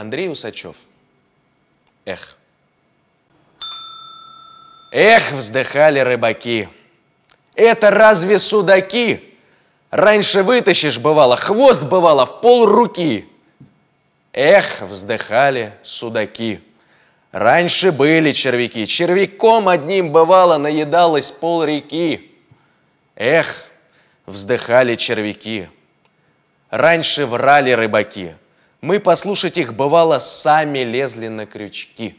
Андрей Усачев. Эх. Эх, вздыхали рыбаки. Это разве судаки? Раньше вытащишь, бывало, хвост бывало в пол руки. Эх, вздыхали судаки. Раньше были червяки, червяком одним бывало наедалось пол реки. Эх, вздыхали червяки. Раньше врали рыбаки. Мы послушать их бывало сами лезли на крючки.